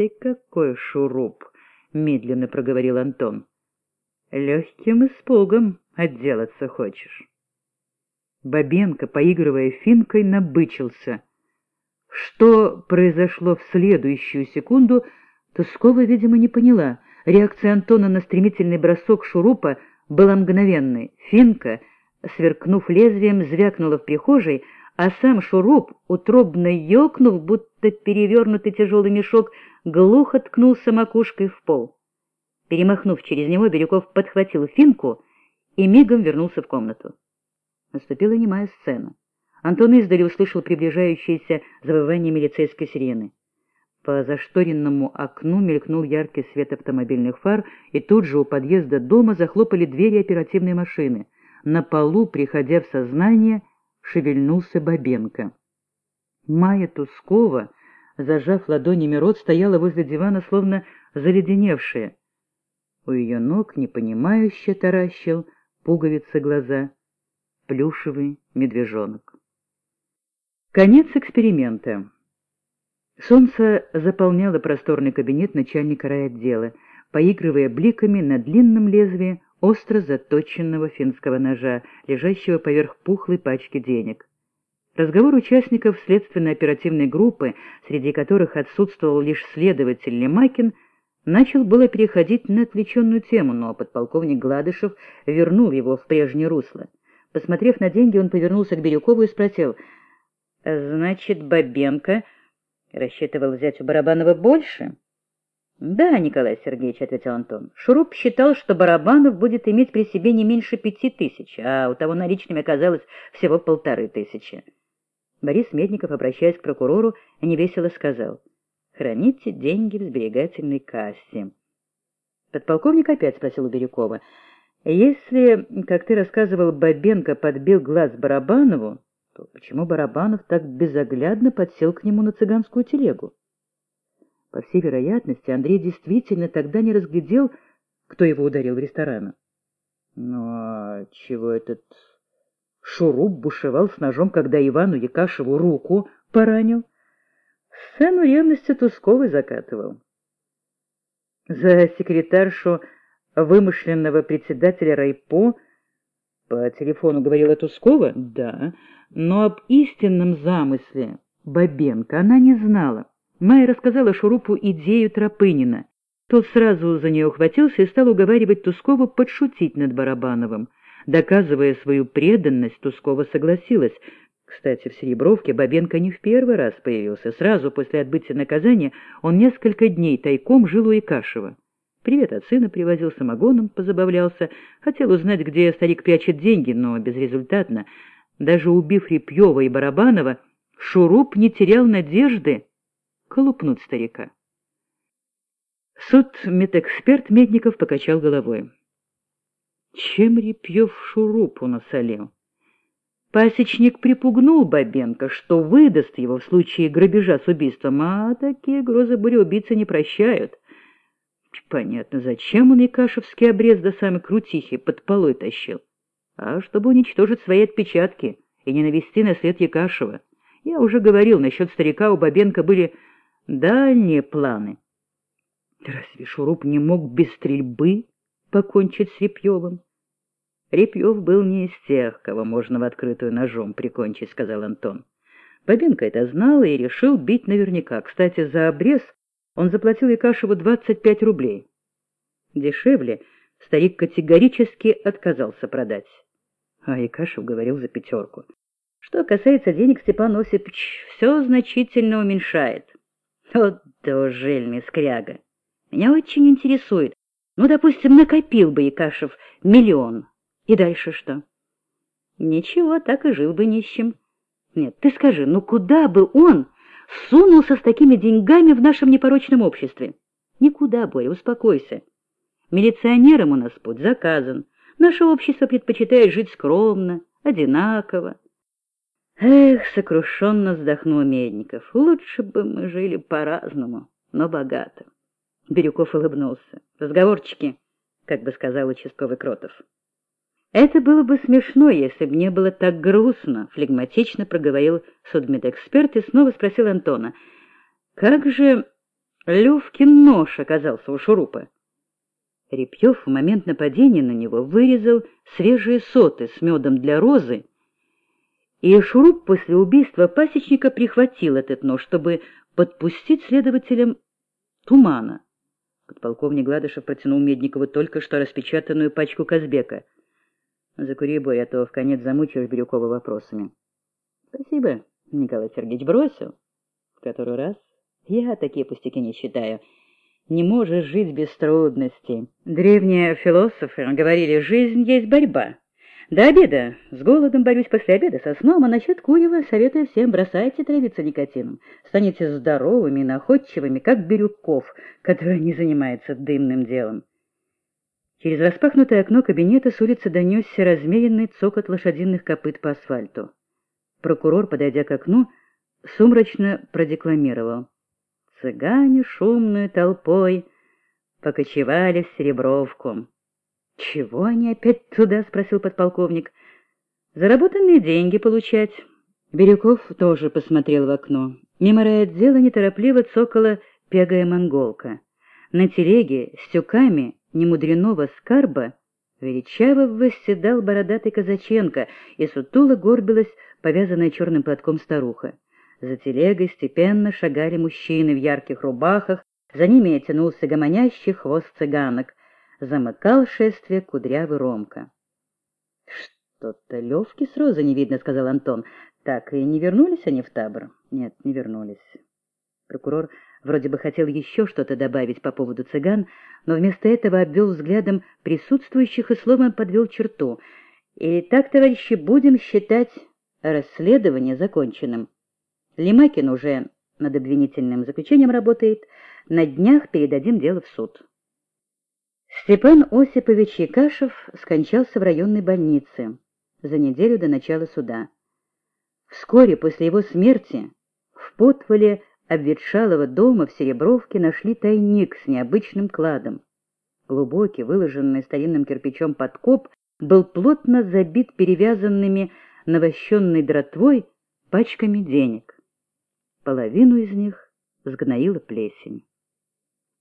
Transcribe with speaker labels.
Speaker 1: ты какой шуруп!» — медленно проговорил Антон. «Легким испугом отделаться хочешь». Бабенко, поигрывая финкой, набычился. Что произошло в следующую секунду, Тускова, видимо, не поняла. Реакция Антона на стремительный бросок шурупа была мгновенной. Финка, сверкнув лезвием, звякнула в прихожей, а сам шуруп, утробно ёкнув, будто перевернутый тяжелый мешок, глухо ткнулся макушкой в пол. Перемахнув через него, Бирюков подхватил финку и мигом вернулся в комнату. Наступила немая сцена. Антон издали услышал приближающееся завывание милицейской сирены. По зашторенному окну мелькнул яркий свет автомобильных фар, и тут же у подъезда дома захлопали двери оперативной машины. На полу, приходя в сознание, шевельнулся Бабенко. Майя Тускова, зажав ладонями рот, стояла возле дивана, словно заледеневшая. У ее ног непонимающе таращил пуговицы глаза плюшевый медвежонок. Конец эксперимента. Солнце заполняло просторный кабинет начальника райотдела, поигрывая бликами на длинном лезвии остро заточенного финского ножа, лежащего поверх пухлой пачки денег. Разговор участников следственно-оперативной группы, среди которых отсутствовал лишь следователь Лемакин, начал было переходить на отвлеченную тему, но подполковник Гладышев вернул его в прежнее русло. Посмотрев на деньги, он повернулся к Бирюкову и спросил, «Значит, Бабенко рассчитывал взять у Барабанова больше?» «Да, Николай Сергеевич», — ответил Антон. «Шуруп считал, что Барабанов будет иметь при себе не меньше пяти тысяч, а у того наличными оказалось всего полторы тысячи». Борис Медников, обращаясь к прокурору, невесело сказал. «Храните деньги в сберегательной кассе». Подполковник опять спросил у Бирюкова. «Если, как ты рассказывал, Бабенко подбил глаз Барабанову, то почему Барабанов так безоглядно подсел к нему на цыганскую телегу?» По всей вероятности, Андрей действительно тогда не разглядел, кто его ударил в ресторане. Ну, а чего этот шуруп бушевал с ножом, когда Ивану Якашеву руку поранил? Сцену ревности Тусковой закатывал. За секретаршу вымышленного председателя райпо по телефону говорила Тускова? Да, но об истинном замысле Бабенко она не знала. Майя рассказала Шурупу идею Тропынина. Тот сразу за нее ухватился и стал уговаривать Тускову подшутить над Барабановым. Доказывая свою преданность, Тускова согласилась. Кстати, в Серебровке Бабенко не в первый раз появился. Сразу после отбытия наказания он несколько дней тайком жил у Икашева. Привет от сына привозил самогоном, позабавлялся. Хотел узнать, где старик прячет деньги, но безрезультатно. Даже убив Репьева и Барабанова, Шуруп не терял надежды колупнуть старика. Суд медэксперт Медников покачал головой. Чем Репьев шурупу насолил? Пасечник припугнул Бабенко, что выдаст его в случае грабежа с убийством, а такие грозы буря-убийцы не прощают. Понятно, зачем он Якашевский обрез до самой крутихи под полой тащил? А чтобы уничтожить свои отпечатки и не навести на след Якашева. Я уже говорил, насчет старика у Бабенко были дальние планы. Разве Шуруп не мог без стрельбы покончить с Репьевым? Репьев был не из тех, кого можно в открытую ножом прикончить, — сказал Антон. Бабенко это знал и решил бить наверняка. Кстати, за обрез он заплатил Якашеву 25 рублей. Дешевле старик категорически отказался продать. А Якашев говорил за пятерку. Что касается денег, Степан Осипович все значительно уменьшает. Вот дожельный скряга. Меня очень интересует. Ну, допустим, накопил бы Якашев миллион. И дальше что? Ничего, так и жил бы нищим. Нет, ты скажи, ну куда бы он сунулся с такими деньгами в нашем непорочном обществе? Никуда, Боря, успокойся. Милиционерам у нас путь заказан. Наше общество предпочитает жить скромно, одинаково. Эх, сокрушенно вздохнул Медников, лучше бы мы жили по-разному, но богато. Бирюков улыбнулся. Разговорчики, как бы сказал участковый Кротов. Это было бы смешно, если бы не было так грустно, флегматично проговорил судмедэксперт и снова спросил Антона. Как же Левкин нож оказался у шурупа. Репьев в момент нападения на него вырезал свежие соты с медом для розы, и Шуруп после убийства пасечника прихватил этот нож, чтобы подпустить следователям тумана. Подполковник Гладышев протянул Медникову только что распечатанную пачку Казбека. «Закури, бой, а то в конец замучаешь Бирюкова вопросами». «Спасибо, Николай Сергеевич, бросил. В который раз? Я такие пустяки не считаю. Не можешь жить без трудностей. Древние философы говорили, жизнь есть борьба». До обеда. С голодом борюсь после обеда со сном, а насчет курева советую всем бросайте травиться никотином. Станете здоровыми и находчивыми, как Бирюков, который не занимается дымным делом. Через распахнутое окно кабинета с улицы донесся размеренный цокот лошадиных копыт по асфальту. Прокурор, подойдя к окну, сумрачно продекламировал. Цыгане шумной толпой покочевали в Серебровку. «Чего они опять туда?» — спросил подполковник. «Заработанные деньги получать». Бирюков тоже посмотрел в окно. Мимо райотдела неторопливо цокала пегая монголка. На телеге с тюками немудреного скарба величаво восседал бородатый Казаченко, и сутуло горбилась повязанная черным платком старуха. За телегой степенно шагали мужчины в ярких рубахах, за ними тянулся гомонящий хвост цыганок замыкал шествие кудрявый Ромка. — Что-то Левки с Розой не видно, — сказал Антон. — Так и не вернулись они в табор? — Нет, не вернулись. Прокурор вроде бы хотел еще что-то добавить по поводу цыган, но вместо этого обвел взглядом присутствующих и словом подвел черту. И так, товарищи, будем считать расследование законченным. Лимакин уже над обвинительным заключением работает, на днях передадим дело в суд. Степан Осипович Якашев скончался в районной больнице за неделю до начала суда. Вскоре после его смерти в подвале обветшалого дома в Серебровке нашли тайник с необычным кладом. Глубокий, выложенный старинным кирпичом подкоп, был плотно забит перевязанными навощенной дротвой пачками денег. Половину из них сгноила плесень.